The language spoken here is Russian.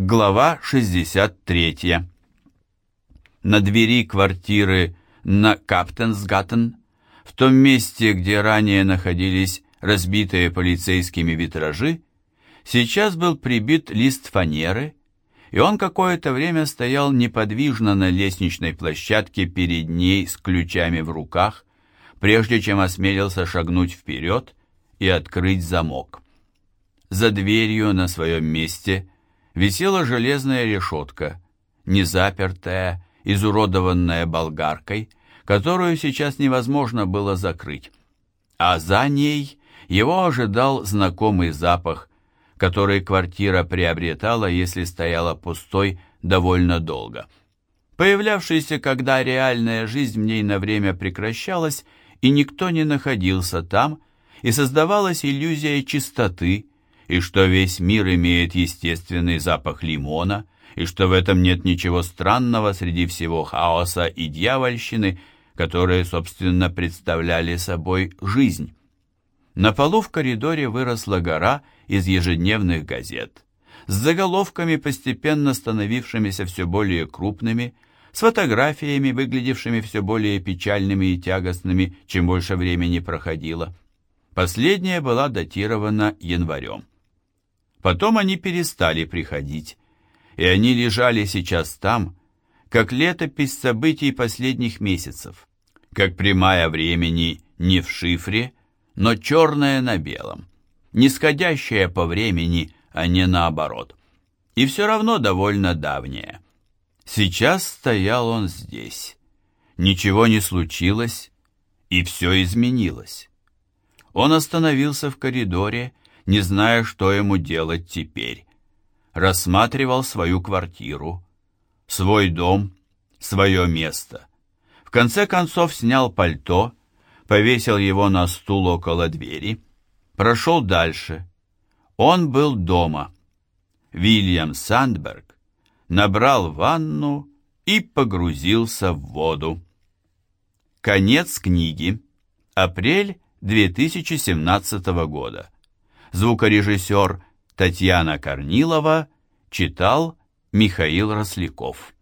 Глава 63. На двери квартиры на Каптенсгаттен, в том месте, где ранее находились разбитые полицейскими витражи, сейчас был прибит лист фанеры, и он какое-то время стоял неподвижно на лестничной площадке перед ней с ключами в руках, прежде чем осмелился шагнуть вперед и открыть замок. За дверью на своем месте – висела железная решетка, незапертая, изуродованная болгаркой, которую сейчас невозможно было закрыть. А за ней его ожидал знакомый запах, который квартира приобретала, если стояла пустой довольно долго. Появлявшийся, когда реальная жизнь в ней на время прекращалась, и никто не находился там, и создавалась иллюзия чистоты, и что весь мир имеет естественный запах лимона, и что в этом нет ничего странного среди всего хаоса и дьявольщины, которые, собственно, представляли собой жизнь. На полу в коридоре выросла гора из ежедневных газет, с заголовками, постепенно становившимися все более крупными, с фотографиями, выглядевшими все более печальными и тягостными, чем больше времени проходило. Последняя была датирована январем. Потом они перестали приходить, и они лежали сейчас там, как летопись событий последних месяцев, как прямая времени не в шифре, но черная на белом, нисходящая по времени, а не наоборот, и все равно довольно давняя. Сейчас стоял он здесь. Ничего не случилось, и все изменилось. Он остановился в коридоре не зная, что ему делать теперь. Рассматривал свою квартиру, свой дом, свое место. В конце концов снял пальто, повесил его на стул около двери, прошел дальше. Он был дома. Вильям Сандберг набрал ванну и погрузился в воду. Конец книги. Апрель 2017 года. Звукорежиссер Татьяна Корнилова читал Михаил Росляков.